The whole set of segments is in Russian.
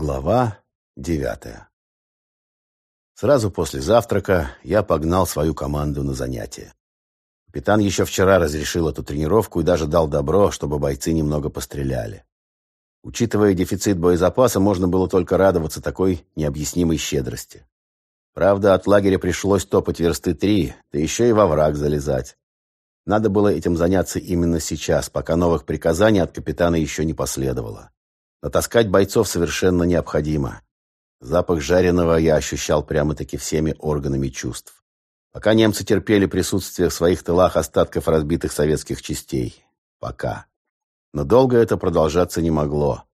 Глава девятая Сразу после завтрака я погнал свою команду на занятия. Капитан еще вчера разрешил эту тренировку и даже дал добро, чтобы бойцы немного постреляли. Учитывая дефицит боезапаса, можно было только радоваться такой необъяснимой щедрости. Правда, от лагеря пришлось топать версты три, да еще и во враг залезать. Надо было этим заняться именно сейчас, пока новых приказаний от капитана еще не последовало. Натаскать бойцов совершенно необходимо. Запах жареного я ощущал прямо-таки всеми органами чувств. Пока немцы терпели присутствие в своих тылах остатков разбитых советских частей. Пока. Но долго это продолжаться не могло.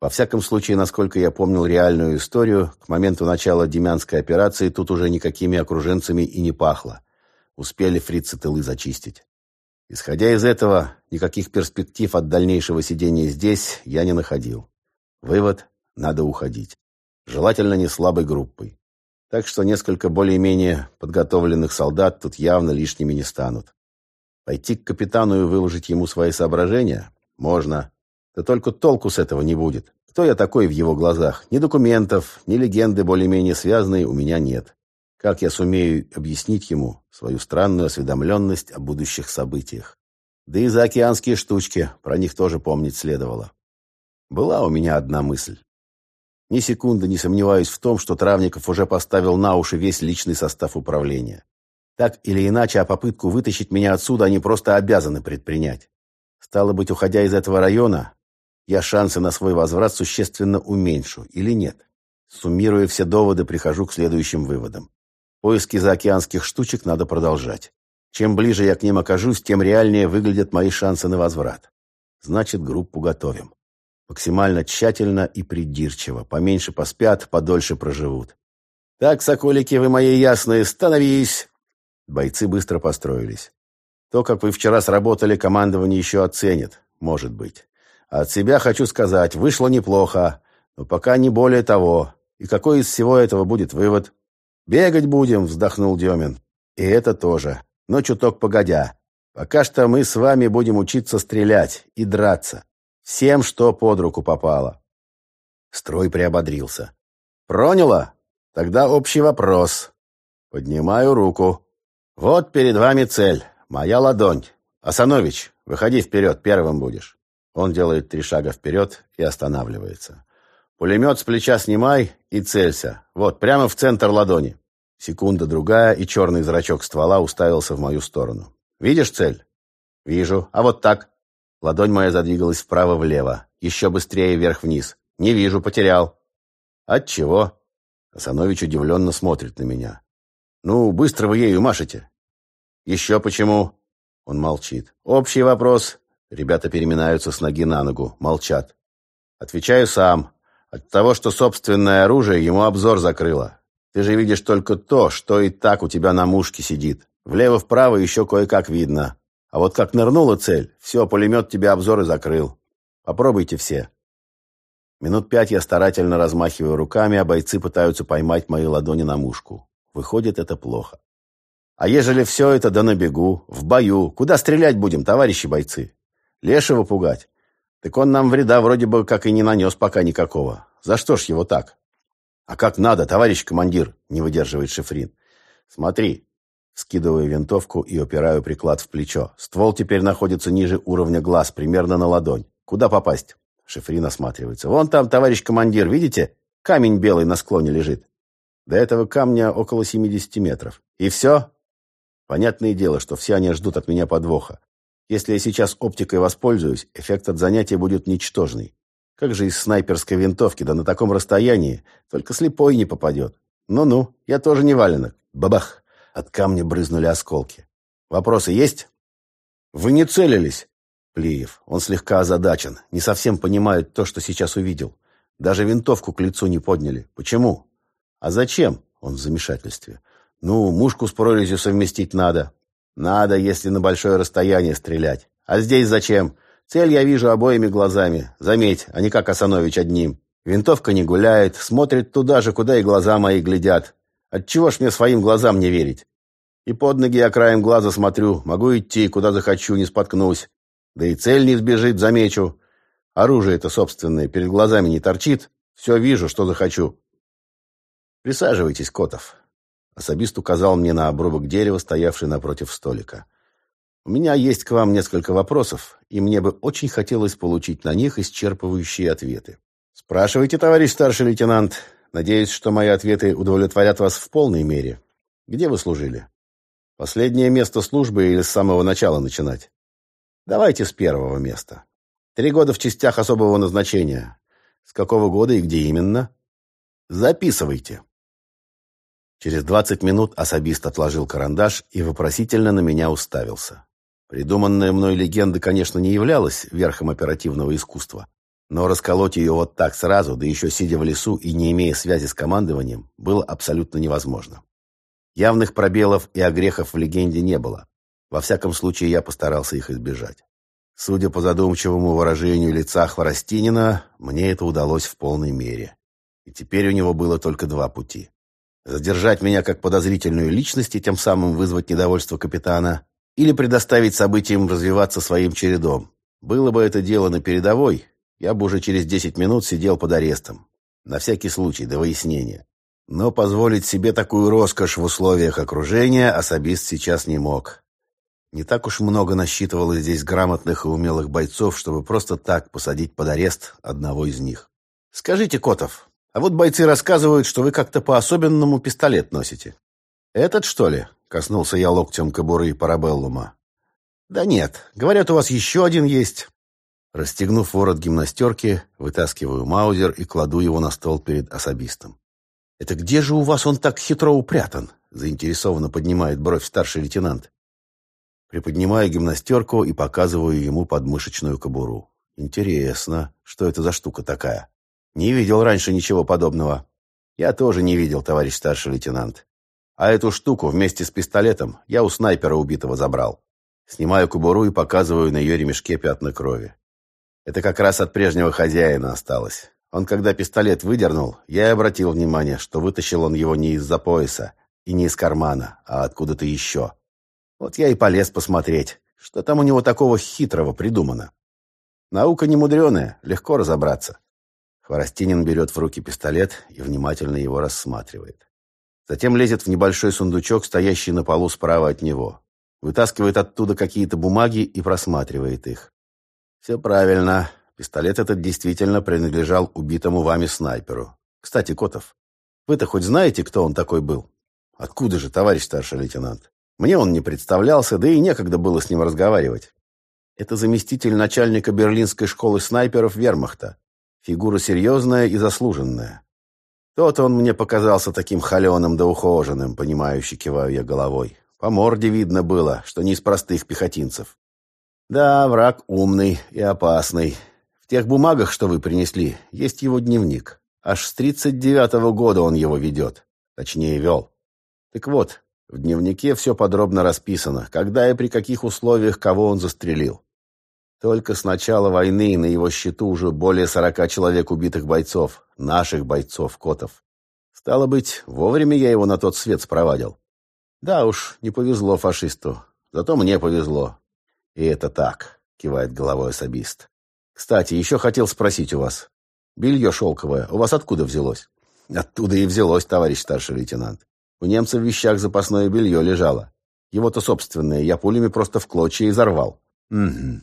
Во всяком случае, насколько я помнил реальную историю, к моменту начала Демянской операции тут уже никакими окруженцами и не пахло. Успели фрицы тылы зачистить. Исходя из этого, никаких перспектив от дальнейшего сидения здесь я не находил. Вывод – надо уходить. Желательно не слабой группой. Так что несколько более-менее подготовленных солдат тут явно лишними не станут. Пойти к капитану и выложить ему свои соображения? Можно. Да только толку с этого не будет. Кто я такой в его глазах? Ни документов, ни легенды более-менее связанные у меня нет. Как я сумею объяснить ему свою странную осведомленность о будущих событиях? Да и заокеанские штучки, про них тоже помнить следовало. Была у меня одна мысль. Ни секунды не сомневаюсь в том, что Травников уже поставил на уши весь личный состав управления. Так или иначе, а попытку вытащить меня отсюда они просто обязаны предпринять. Стало быть, уходя из этого района, я шансы на свой возврат существенно уменьшу, или нет? Суммируя все доводы, прихожу к следующим выводам. Поиски заокеанских штучек надо продолжать. Чем ближе я к ним окажусь, тем реальнее выглядят мои шансы на возврат. Значит, группу готовим. Максимально тщательно и придирчиво. Поменьше поспят, подольше проживут. «Так, соколики, вы мои ясные, становись!» Бойцы быстро построились. То, как вы вчера сработали, командование еще оценит. Может быть. А от себя хочу сказать, вышло неплохо, но пока не более того. И какой из всего этого будет вывод? «Бегать будем», — вздохнул Демин. «И это тоже. Но чуток погодя. Пока что мы с вами будем учиться стрелять и драться. Всем, что под руку попало». Строй приободрился. «Проняло? Тогда общий вопрос. Поднимаю руку. Вот перед вами цель. Моя ладонь. Асанович, выходи вперед, первым будешь». Он делает три шага вперед и останавливается. Пулемет с плеча снимай и целься. Вот, прямо в центр ладони. Секунда другая, и черный зрачок ствола уставился в мою сторону. Видишь цель? Вижу. А вот так. Ладонь моя задвигалась вправо-влево. Еще быстрее вверх-вниз. Не вижу, потерял. От чего? Асанович удивленно смотрит на меня. Ну, быстро вы ею машете. Еще почему? Он молчит. Общий вопрос. Ребята переминаются с ноги на ногу, молчат. Отвечаю сам. От того, что собственное оружие ему обзор закрыло. Ты же видишь только то, что и так у тебя на мушке сидит. Влево-вправо еще кое-как видно. А вот как нырнула цель, все, пулемет тебе обзоры закрыл. Попробуйте все. Минут пять я старательно размахиваю руками, а бойцы пытаются поймать мои ладони на мушку. Выходит, это плохо. А ежели все это да на в бою, куда стрелять будем, товарищи бойцы? Лешего пугать? Так он нам вреда вроде бы как и не нанес пока никакого. За что ж его так? А как надо, товарищ командир, не выдерживает Шифрин. Смотри. Скидываю винтовку и упираю приклад в плечо. Ствол теперь находится ниже уровня глаз, примерно на ладонь. Куда попасть? Шифрин осматривается. Вон там, товарищ командир, видите? Камень белый на склоне лежит. До этого камня около 70 метров. И все? Понятное дело, что все они ждут от меня подвоха. Если я сейчас оптикой воспользуюсь, эффект от занятия будет ничтожный. Как же из снайперской винтовки, да на таком расстоянии, только слепой не попадет. Ну-ну, я тоже не валенок. Бабах! От камня брызнули осколки. Вопросы есть? Вы не целились? Плиев. Он слегка озадачен, не совсем понимает то, что сейчас увидел. Даже винтовку к лицу не подняли. Почему? А зачем? Он в замешательстве. Ну, мушку с прорезью совместить надо. Надо, если на большое расстояние стрелять. А здесь зачем? Цель я вижу обоими глазами. Заметь, а не как Асанович одним. Винтовка не гуляет, смотрит туда же, куда и глаза мои глядят. Отчего ж мне своим глазам не верить? И под ноги я краем глаза смотрю. Могу идти, куда захочу, не споткнусь. Да и цель не сбежит, замечу. Оружие-то собственное перед глазами не торчит. Все вижу, что захочу. Присаживайтесь, Котов. Особист указал мне на обрубок дерева, стоявший напротив столика. У меня есть к вам несколько вопросов, и мне бы очень хотелось получить на них исчерпывающие ответы. Спрашивайте, товарищ старший лейтенант. Надеюсь, что мои ответы удовлетворят вас в полной мере. Где вы служили? Последнее место службы или с самого начала начинать? Давайте с первого места. Три года в частях особого назначения. С какого года и где именно? Записывайте. Через двадцать минут особист отложил карандаш и вопросительно на меня уставился. Придуманная мной легенда, конечно, не являлась верхом оперативного искусства, но расколоть ее вот так сразу, да еще сидя в лесу и не имея связи с командованием, было абсолютно невозможно. Явных пробелов и огрехов в легенде не было. Во всяком случае, я постарался их избежать. Судя по задумчивому выражению лица Хворостинина, мне это удалось в полной мере. И теперь у него было только два пути. Задержать меня как подозрительную личность и тем самым вызвать недовольство капитана, или предоставить событиям развиваться своим чередом. Было бы это дело на передовой, я бы уже через десять минут сидел под арестом. На всякий случай, до выяснения. Но позволить себе такую роскошь в условиях окружения особист сейчас не мог. Не так уж много насчитывалось здесь грамотных и умелых бойцов, чтобы просто так посадить под арест одного из них. «Скажите, Котов, а вот бойцы рассказывают, что вы как-то по-особенному пистолет носите. Этот, что ли?» — коснулся я локтем кобуры парабеллума. «Да нет, говорят, у вас еще один есть». Расстегнув ворот гимнастерки, вытаскиваю маузер и кладу его на стол перед особистом. «Это где же у вас он так хитро упрятан?» — заинтересованно поднимает бровь старший лейтенант. Приподнимаю гимнастерку и показываю ему подмышечную кобуру. Интересно, что это за штука такая? Не видел раньше ничего подобного. Я тоже не видел, товарищ старший лейтенант. А эту штуку вместе с пистолетом я у снайпера убитого забрал. Снимаю кобуру и показываю на ее ремешке пятна крови. Это как раз от прежнего хозяина осталось. Он, когда пистолет выдернул, я и обратил внимание, что вытащил он его не из-за пояса и не из кармана, а откуда-то еще. Вот я и полез посмотреть, что там у него такого хитрого придумано. Наука не мудреная, легко разобраться. Хворостинин берет в руки пистолет и внимательно его рассматривает. Затем лезет в небольшой сундучок, стоящий на полу справа от него. Вытаскивает оттуда какие-то бумаги и просматривает их. Все правильно. Пистолет этот действительно принадлежал убитому вами снайперу. Кстати, Котов, вы-то хоть знаете, кто он такой был? Откуда же, товарищ старший лейтенант? Мне он не представлялся, да и некогда было с ним разговаривать. Это заместитель начальника берлинской школы снайперов вермахта. Фигура серьезная и заслуженная. Тот он мне показался таким холеным да ухоженным, понимающе киваю я головой. По морде видно было, что не из простых пехотинцев. Да, враг умный и опасный. В тех бумагах, что вы принесли, есть его дневник. Аж с тридцать девятого года он его ведет. Точнее, вел. Так вот, в дневнике все подробно расписано, когда и при каких условиях кого он застрелил. Только с начала войны на его счету уже более сорока человек убитых бойцов, наших бойцов, Котов. Стало быть, вовремя я его на тот свет спровадил. Да уж, не повезло фашисту. Зато мне повезло. И это так, кивает головой особист. Кстати, еще хотел спросить у вас. Белье шелковое у вас откуда взялось? Оттуда и взялось, товарищ старший лейтенант. У немцев в вещах запасное белье лежало. Его-то собственное я пулями просто в клочья изорвал. Угу.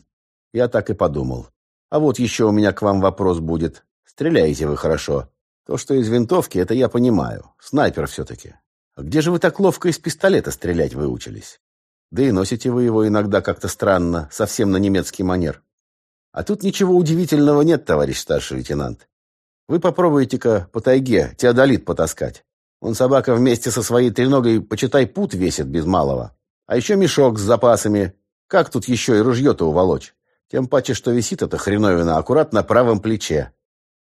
Я так и подумал. А вот еще у меня к вам вопрос будет. Стреляете вы хорошо. То, что из винтовки, это я понимаю. Снайпер все-таки. А где же вы так ловко из пистолета стрелять выучились? Да и носите вы его иногда как-то странно, совсем на немецкий манер. А тут ничего удивительного нет, товарищ старший лейтенант. Вы попробуйте-ка по тайге теодолит потаскать. Он собака вместе со своей треногой, почитай, пут весит без малого. А еще мешок с запасами. Как тут еще и ружье-то уволочь? Тем паче, что висит эта хреновина аккурат на правом плече.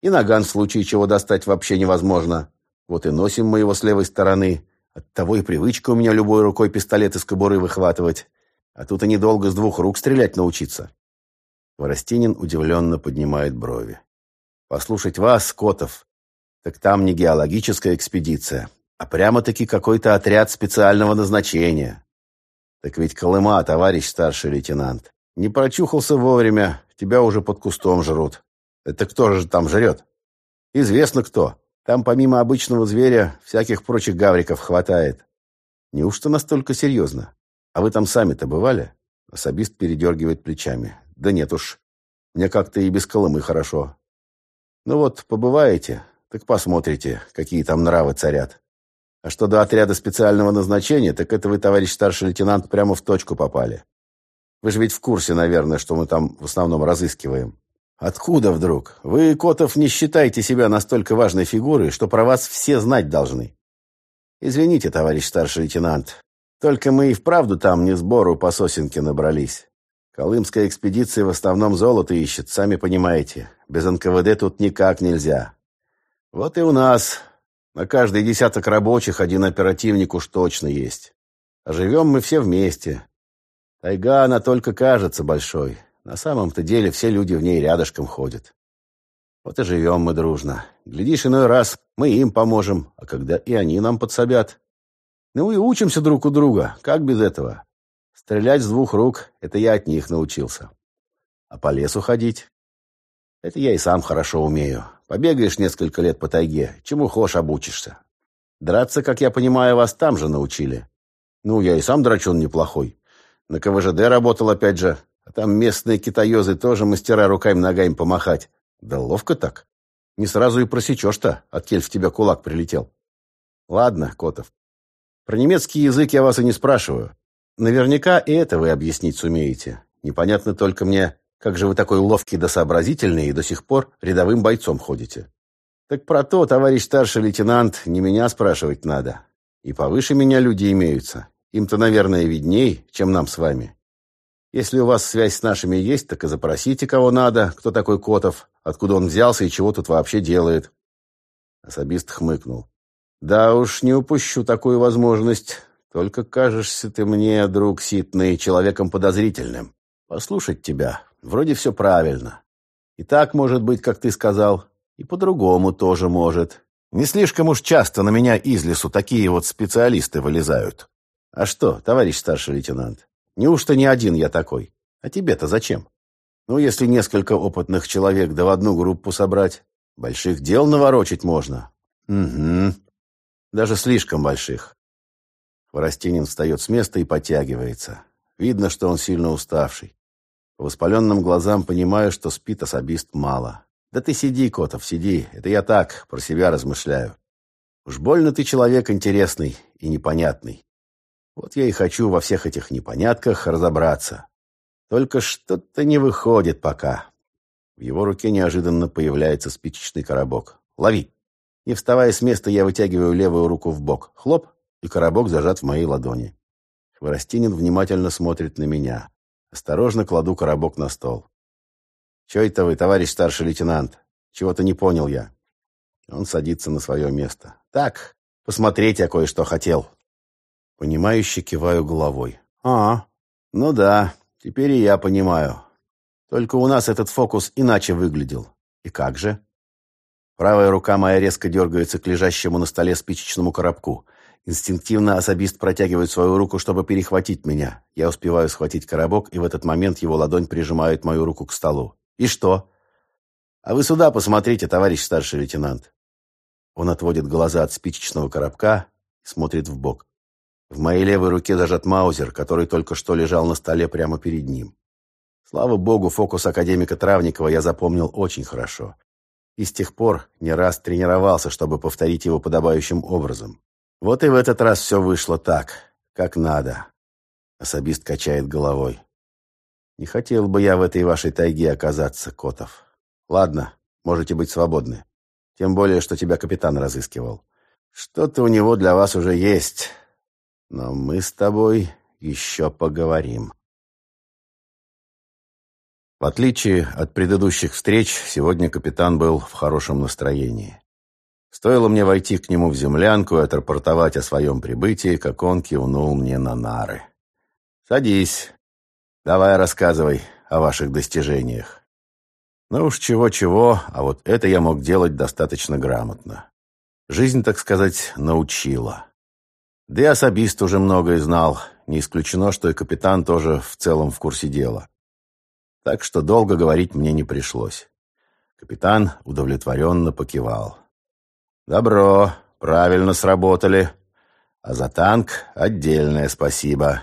И наган в случае чего достать вообще невозможно. Вот и носим мы его с левой стороны. Оттого и привычка у меня любой рукой пистолет из кобуры выхватывать. А тут и недолго с двух рук стрелять научиться. Воростинин удивленно поднимает брови. Послушать вас, Котов, так там не геологическая экспедиция, а прямо-таки какой-то отряд специального назначения. Так ведь Колыма, товарищ старший лейтенант. Не прочухался вовремя, тебя уже под кустом жрут. Это кто же там жрет? Известно кто. Там помимо обычного зверя всяких прочих гавриков хватает. Неужто настолько серьезно? А вы там сами-то бывали? Особист передергивает плечами. Да нет уж. Мне как-то и без Колымы хорошо. Ну вот, побываете, так посмотрите, какие там нравы царят. А что до отряда специального назначения, так это вы, товарищ старший лейтенант, прямо в точку попали. Вы же ведь в курсе, наверное, что мы там в основном разыскиваем. Откуда вдруг? Вы, Котов, не считаете себя настолько важной фигурой, что про вас все знать должны. Извините, товарищ старший лейтенант, только мы и вправду там не сбору по сосенке набрались. Колымская экспедиция в основном золото ищет, сами понимаете. Без НКВД тут никак нельзя. Вот и у нас. На каждый десяток рабочих один оперативник уж точно есть. А живем мы все вместе. Тайга, она только кажется большой. На самом-то деле все люди в ней рядышком ходят. Вот и живем мы дружно. Глядишь, иной раз мы им поможем, а когда и они нам подсобят. Ну и учимся друг у друга. Как без этого? Стрелять с двух рук — это я от них научился. А по лесу ходить? Это я и сам хорошо умею. Побегаешь несколько лет по тайге, чему хошь обучишься. Драться, как я понимаю, вас там же научили. Ну, я и сам драчун неплохой. На КВЖД работал опять же, а там местные китаёзы тоже мастера руками-ногами помахать. Да ловко так. Не сразу и просечешь-то, от кель в тебя кулак прилетел. Ладно, Котов. Про немецкий язык я вас и не спрашиваю. Наверняка и это вы объяснить сумеете. Непонятно только мне, как же вы такой ловкий да сообразительный и до сих пор рядовым бойцом ходите. Так про то, товарищ старший лейтенант, не меня спрашивать надо. И повыше меня люди имеются. Им-то, наверное, видней, чем нам с вами. Если у вас связь с нашими есть, так и запросите, кого надо, кто такой Котов, откуда он взялся и чего тут вообще делает. Особист хмыкнул. Да уж, не упущу такую возможность. Только кажешься ты мне, друг Ситный, человеком подозрительным. Послушать тебя, вроде все правильно. И так может быть, как ты сказал, и по-другому тоже может. Не слишком уж часто на меня из лесу такие вот специалисты вылезают. А что, товарищ старший лейтенант, Неужто не один я такой? А тебе-то зачем? Ну, если несколько опытных человек да в одну группу собрать, больших дел наворочить можно. Угу. Даже слишком больших. Хворостинин встает с места и подтягивается. Видно, что он сильно уставший. По воспаленным глазам понимаю, что спит особист мало. Да ты сиди, Котов, сиди. Это я так, про себя размышляю. Уж больно ты человек интересный и непонятный. Вот я и хочу во всех этих непонятках разобраться. Только что-то не выходит пока. В его руке неожиданно появляется спичечный коробок. «Лови!» Не вставая с места, я вытягиваю левую руку в бок. Хлоп, и коробок зажат в моей ладони. Хворостинин внимательно смотрит на меня. Осторожно кладу коробок на стол. «Чё это вы, товарищ старший лейтенант? Чего-то не понял я». Он садится на свое место. «Так, посмотреть я кое-что хотел». Понимающе киваю головой. «А, ну да, теперь и я понимаю. Только у нас этот фокус иначе выглядел. И как же?» Правая рука моя резко дергается к лежащему на столе спичечному коробку. Инстинктивно особист протягивает свою руку, чтобы перехватить меня. Я успеваю схватить коробок, и в этот момент его ладонь прижимает мою руку к столу. «И что?» «А вы сюда посмотрите, товарищ старший лейтенант». Он отводит глаза от спичечного коробка и смотрит в бок. В моей левой руке зажат маузер, который только что лежал на столе прямо перед ним. Слава богу, фокус академика Травникова я запомнил очень хорошо. И с тех пор не раз тренировался, чтобы повторить его подобающим образом. Вот и в этот раз все вышло так, как надо. Особист качает головой. Не хотел бы я в этой вашей тайге оказаться, Котов. Ладно, можете быть свободны. Тем более, что тебя капитан разыскивал. Что-то у него для вас уже есть. Но мы с тобой еще поговорим. В отличие от предыдущих встреч, сегодня капитан был в хорошем настроении. Стоило мне войти к нему в землянку и отрапортовать о своем прибытии, как он кивнул мне на нары. «Садись. Давай рассказывай о ваших достижениях». Ну уж чего-чего, а вот это я мог делать достаточно грамотно. Жизнь, так сказать, научила. Да и особист уже многое знал. Не исключено, что и капитан тоже в целом в курсе дела. Так что долго говорить мне не пришлось. Капитан удовлетворенно покивал. «Добро, правильно сработали. А за танк отдельное спасибо.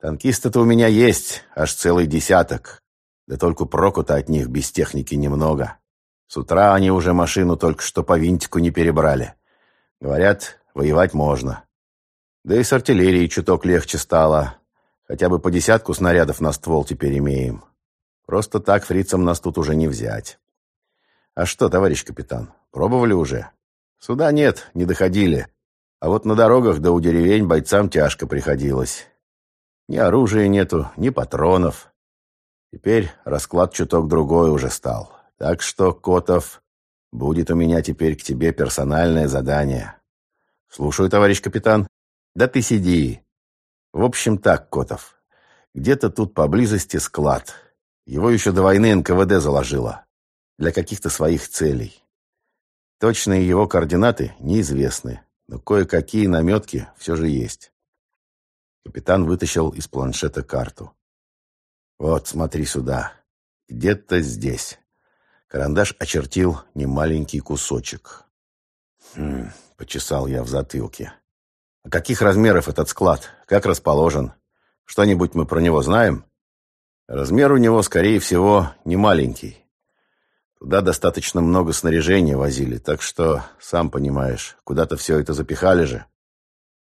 Танкисты-то у меня есть, аж целый десяток. Да только проку-то от них без техники немного. С утра они уже машину только что по винтику не перебрали. Говорят, воевать можно. Да и с артиллерией чуток легче стало. Хотя бы по десятку снарядов на ствол теперь имеем. Просто так фрицам нас тут уже не взять. А что, товарищ капитан, пробовали уже? Сюда нет, не доходили. А вот на дорогах да у деревень бойцам тяжко приходилось. Ни оружия нету, ни патронов. Теперь расклад чуток другой уже стал. Так что, Котов, будет у меня теперь к тебе персональное задание. Слушаю, товарищ капитан. Да ты сиди. В общем так, Котов. Где-то тут поблизости склад. Его еще до войны НКВД заложило для каких-то своих целей. Точные его координаты неизвестны, но кое-какие наметки все же есть. Капитан вытащил из планшета карту. «Вот, смотри сюда. Где-то здесь». Карандаш очертил немаленький кусочек. «Хм...» — почесал я в затылке. «А каких размеров этот склад? Как расположен? Что-нибудь мы про него знаем?» «Размер у него, скорее всего, не маленький. Туда достаточно много снаряжения возили, так что, сам понимаешь, куда-то все это запихали же.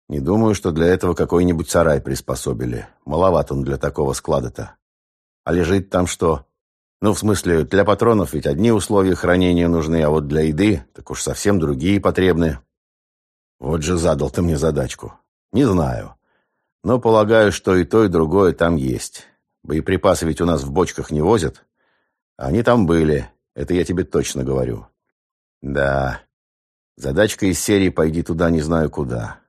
Не думаю, что для этого какой-нибудь сарай приспособили. Маловат он для такого склада-то. А лежит там что? Ну, в смысле, для патронов ведь одни условия хранения нужны, а вот для еды так уж совсем другие потребны. Вот же задал ты мне задачку. Не знаю. Но полагаю, что и то, и другое там есть. Боеприпасы ведь у нас в бочках не возят. Они там были, это я тебе точно говорю. Да, задачка из серии «Пойди туда, не знаю куда».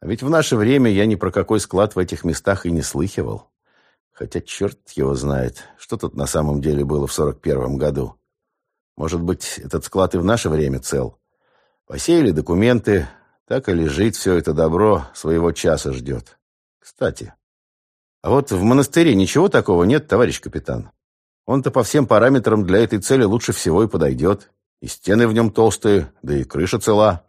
А ведь в наше время я ни про какой склад в этих местах и не слыхивал. Хотя черт его знает, что тут на самом деле было в сорок первом году. Может быть, этот склад и в наше время цел. Посеяли документы, так и лежит все это добро, своего часа ждет. Кстати, а вот в монастыре ничего такого нет, товарищ капитан. Он-то по всем параметрам для этой цели лучше всего и подойдет. И стены в нем толстые, да и крыша цела.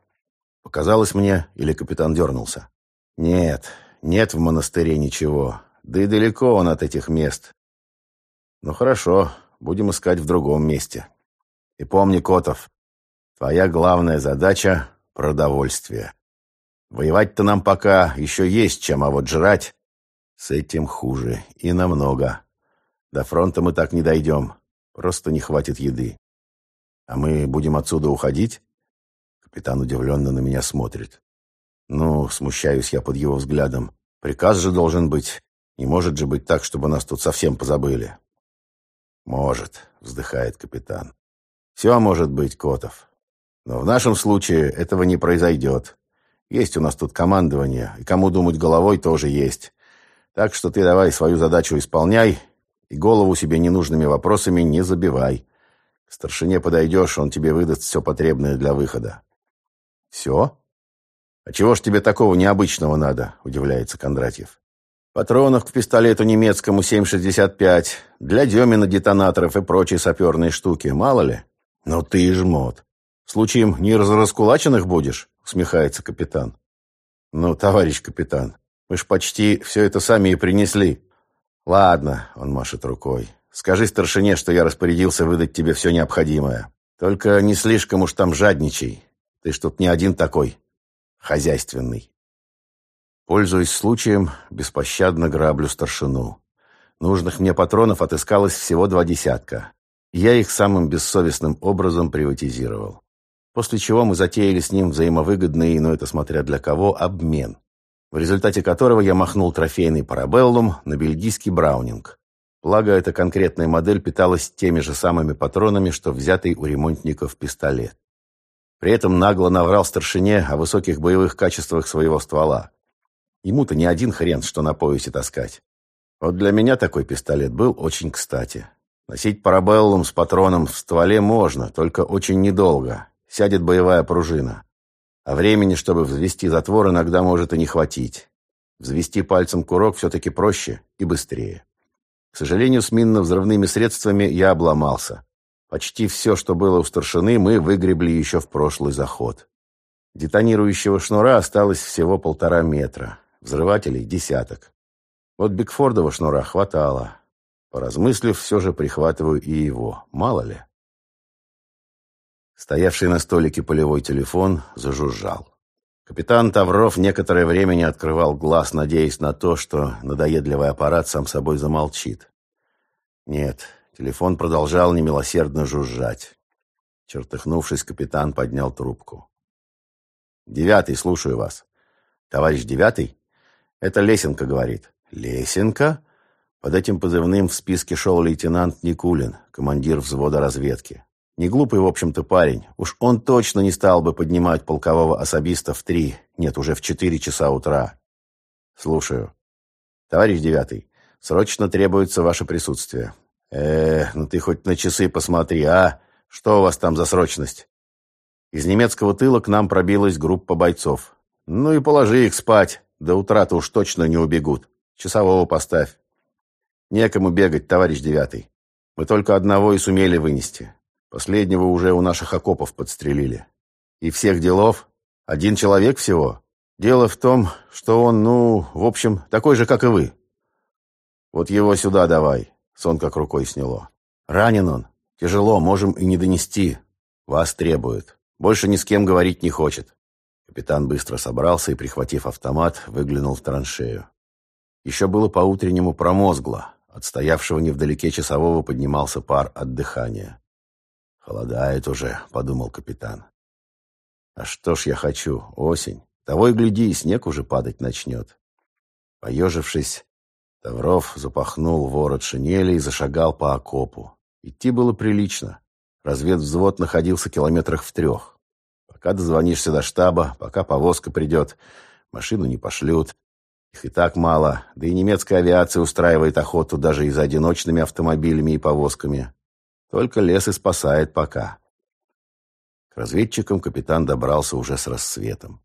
Показалось мне, или капитан дернулся. Нет, нет в монастыре ничего. Да и далеко он от этих мест. Ну хорошо, будем искать в другом месте. И помни, Котов, твоя главная задача — продовольствие. Воевать-то нам пока еще есть чем, а вот жрать с этим хуже и намного. До фронта мы так не дойдем. Просто не хватит еды. А мы будем отсюда уходить? Капитан удивленно на меня смотрит. Ну, смущаюсь я под его взглядом. Приказ же должен быть. Не может же быть так, чтобы нас тут совсем позабыли. Может, вздыхает капитан. Все может быть, Котов. Но в нашем случае этого не произойдет. Есть у нас тут командование, и кому думать головой тоже есть. Так что ты давай свою задачу исполняй, и голову себе ненужными вопросами не забивай. К старшине подойдешь, он тебе выдаст все потребное для выхода. Все? А чего ж тебе такого необычного надо, удивляется Кондратьев. Патронов к пистолету немецкому 7,65, для Демина детонаторов и прочей саперной штуки, мало ли. Но ты и жмот. Случаем не разраскулаченных будешь, усмехается капитан. Ну, товарищ капитан, мы ж почти все это сами и принесли. «Ладно», — он машет рукой. «Скажи старшине, что я распорядился выдать тебе все необходимое. Только не слишком уж там жадничай. Ты ж тут не один такой. Хозяйственный». Пользуясь случаем, беспощадно граблю старшину. Нужных мне патронов отыскалось всего два десятка. Я их самым бессовестным образом приватизировал. После чего мы затеяли с ним взаимовыгодный, но это смотря для кого, обмен в результате которого я махнул трофейный парабеллум на бельгийский браунинг. Благо, эта конкретная модель питалась теми же самыми патронами, что взятый у ремонтников пистолет. При этом нагло наврал старшине о высоких боевых качествах своего ствола. Ему-то не один хрен, что на поясе таскать. Вот для меня такой пистолет был очень кстати. Носить парабеллум с патроном в стволе можно, только очень недолго. Сядет боевая пружина. А времени, чтобы взвести затвор, иногда может и не хватить. Взвести пальцем курок все-таки проще и быстрее. К сожалению, с минно-взрывными средствами я обломался. Почти все, что было у старшины, мы выгребли еще в прошлый заход. Детонирующего шнура осталось всего полтора метра. Взрывателей — десяток. Вот Бигфордова шнура хватало. Поразмыслив, все же прихватываю и его. Мало ли. Стоявший на столике полевой телефон зажужжал. Капитан Тавров некоторое время не открывал глаз, надеясь на то, что надоедливый аппарат сам собой замолчит. Нет, телефон продолжал немилосердно жужжать. Чертыхнувшись, капитан поднял трубку. «Девятый, слушаю вас». «Товарищ Девятый?» «Это Лесенко говорит». «Лесенко?» Под этим позывным в списке шел лейтенант Никулин, командир взвода разведки. Не глупый, в общем-то, парень. Уж он точно не стал бы поднимать полкового особиста в три, нет, уже в четыре часа утра. Слушаю. Товарищ девятый, срочно требуется ваше присутствие. Э, ну ты хоть на часы посмотри, а? Что у вас там за срочность? Из немецкого тыла к нам пробилась группа бойцов. Ну и положи их спать. До утра-то уж точно не убегут. Часового поставь. Некому бегать, товарищ девятый. Мы только одного и сумели вынести. Последнего уже у наших окопов подстрелили. И всех делов один человек всего. Дело в том, что он, ну, в общем, такой же, как и вы. Вот его сюда давай. Сон как рукой сняло. Ранен он. Тяжело, можем и не донести. Вас требует. Больше ни с кем говорить не хочет. Капитан быстро собрался и, прихватив автомат, выглянул в траншею. Еще было по-утреннему промозгло. От стоявшего невдалеке часового поднимался пар от дыхания. «Холодает уже», — подумал капитан. «А что ж я хочу? Осень. Того и гляди, и снег уже падать начнет». Поежившись, Тавров запахнул ворот шинели и зашагал по окопу. Идти было прилично. Разведвзвод находился километрах в трех. Пока дозвонишься до штаба, пока повозка придет, машину не пошлют. Их и так мало, да и немецкая авиация устраивает охоту даже и за одиночными автомобилями и повозками. Только лес и спасает пока. К разведчикам капитан добрался уже с рассветом.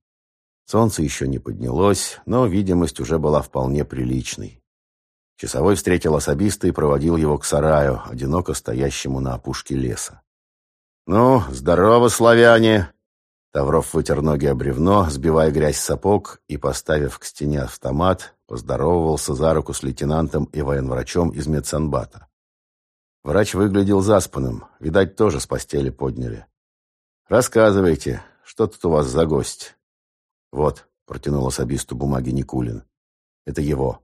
Солнце еще не поднялось, но видимость уже была вполне приличной. Часовой встретил особиста и проводил его к сараю, одиноко стоящему на опушке леса. «Ну, здорово, славяне!» Тавров вытер ноги о бревно, сбивая грязь с сапог, и, поставив к стене автомат, поздоровался за руку с лейтенантом и военврачом из медсанбата. Врач выглядел заспанным, видать, тоже с постели подняли. «Рассказывайте, что тут у вас за гость?» «Вот», — протянул особисту бумаги Никулин. «Это его.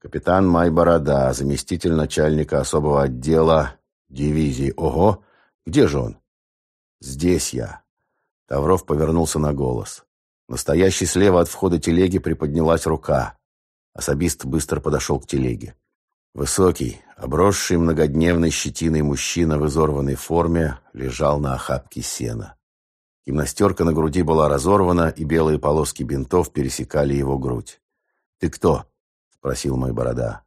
Капитан Майборода, заместитель начальника особого отдела дивизии. Ого! Где же он?» «Здесь я». Тавров повернулся на голос. Настоящий слева от входа телеги приподнялась рука. Особист быстро подошел к телеге. Высокий, обросший многодневной щетиной мужчина в изорванной форме лежал на охапке сена. Гимнастерка на груди была разорвана, и белые полоски бинтов пересекали его грудь. «Ты кто?» — спросил мой борода.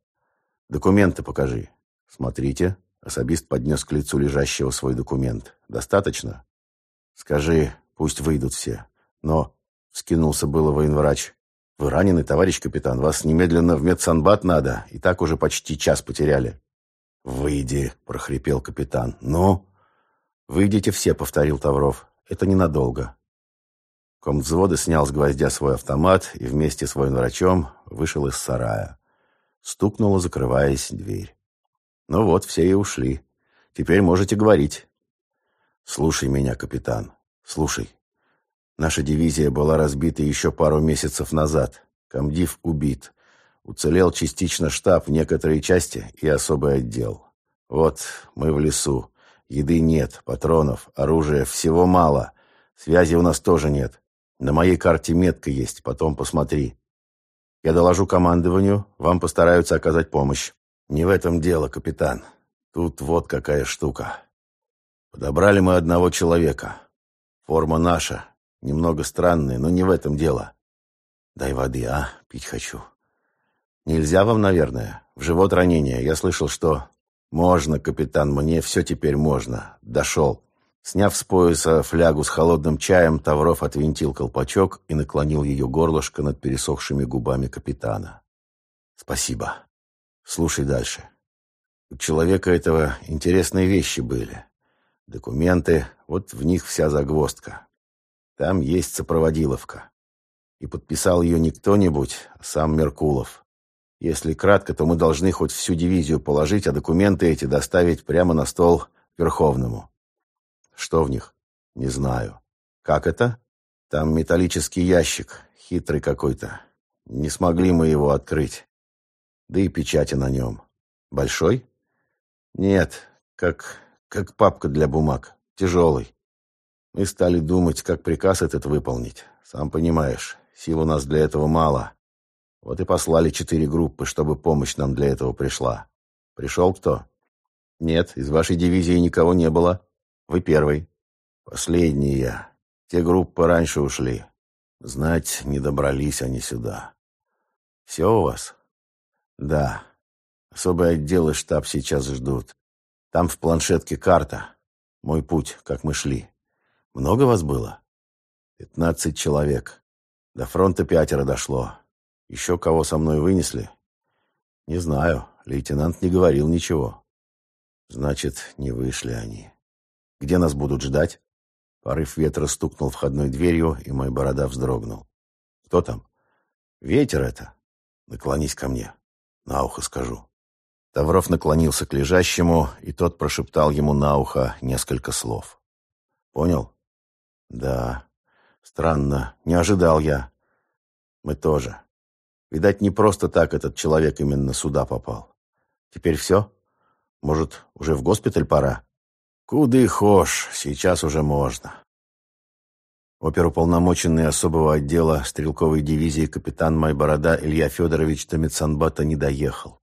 «Документы покажи». «Смотрите». Особист поднес к лицу лежащего свой документ. «Достаточно?» «Скажи, пусть выйдут все». «Но...» — вскинулся было военврач. «Вы ранены, товарищ капитан. Вас немедленно в медсанбат надо. И так уже почти час потеряли». «Выйди», — прохрипел капитан. «Ну?» «Выйдите все», — повторил Тавров. «Это ненадолго». Комвзвода снял с гвоздя свой автомат и вместе с военврачом вышел из сарая. Стукнула, закрываясь, дверь. «Ну вот, все и ушли. Теперь можете говорить». «Слушай меня, капитан. Слушай. Наша дивизия была разбита еще пару месяцев назад. Комдив убит. Уцелел частично штаб, некоторые части и особый отдел. Вот мы в лесу. Еды нет, патронов, оружия всего мало. Связи у нас тоже нет. На моей карте метка есть, потом посмотри. Я доложу командованию, вам постараются оказать помощь. Не в этом дело, капитан. Тут вот какая штука. Подобрали мы одного человека. Форма наша, Немного странные, но не в этом дело. Дай воды, а? Пить хочу. Нельзя вам, наверное. В живот ранение. Я слышал, что... Можно, капитан, мне все теперь можно. Дошел. Сняв с пояса флягу с холодным чаем, Тавров отвинтил колпачок и наклонил ее горлышко над пересохшими губами капитана. «Спасибо. Слушай дальше. У человека этого интересные вещи были. Документы, вот в них вся загвоздка. Там есть сопроводиловка. И подписал ее не кто-нибудь, а сам Меркулов. Если кратко, то мы должны хоть всю дивизию положить, а документы эти доставить прямо на стол Верховному. Что в них? Не знаю. Как это? Там металлический ящик, хитрый какой-то. Не смогли мы его открыть. Да и печати на нем. Большой? Нет, как, как папка для бумаг. Тяжелый. Мы стали думать, как приказ этот выполнить. Сам понимаешь, сил у нас для этого мало. Вот и послали четыре группы, чтобы помощь нам для этого пришла. Пришел кто? Нет, из вашей дивизии никого не было. Вы первый. Последний я. Те группы раньше ушли. Знать, не добрались они сюда. Все у вас? Да. Особый отдел и штаб сейчас ждут. Там в планшетке карта. Мой путь, как мы шли. Много вас было? Пятнадцать человек. До фронта пятеро дошло. Еще кого со мной вынесли? Не знаю. Лейтенант не говорил ничего. Значит, не вышли они. Где нас будут ждать? Порыв ветра стукнул входной дверью, и мой борода вздрогнул. Кто там? Ветер это. Наклонись ко мне. На ухо скажу. Тавров наклонился к лежащему, и тот прошептал ему на ухо несколько слов. Понял? Да. Странно. Не ожидал я. Мы тоже. Видать, не просто так этот человек именно сюда попал. Теперь все? Может, уже в госпиталь пора? Куды хошь, сейчас уже можно. Оперуполномоченный особого отдела стрелковой дивизии капитан Майборода Илья Федорович до Медсанбата не доехал.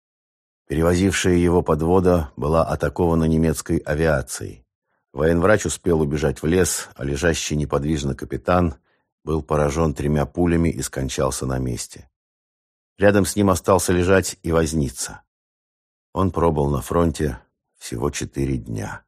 Перевозившая его подвода была атакована немецкой авиацией. Военврач успел убежать в лес, а лежащий неподвижно капитан был поражен тремя пулями и скончался на месте. Рядом с ним остался лежать и возница. Он пробыл на фронте всего четыре дня.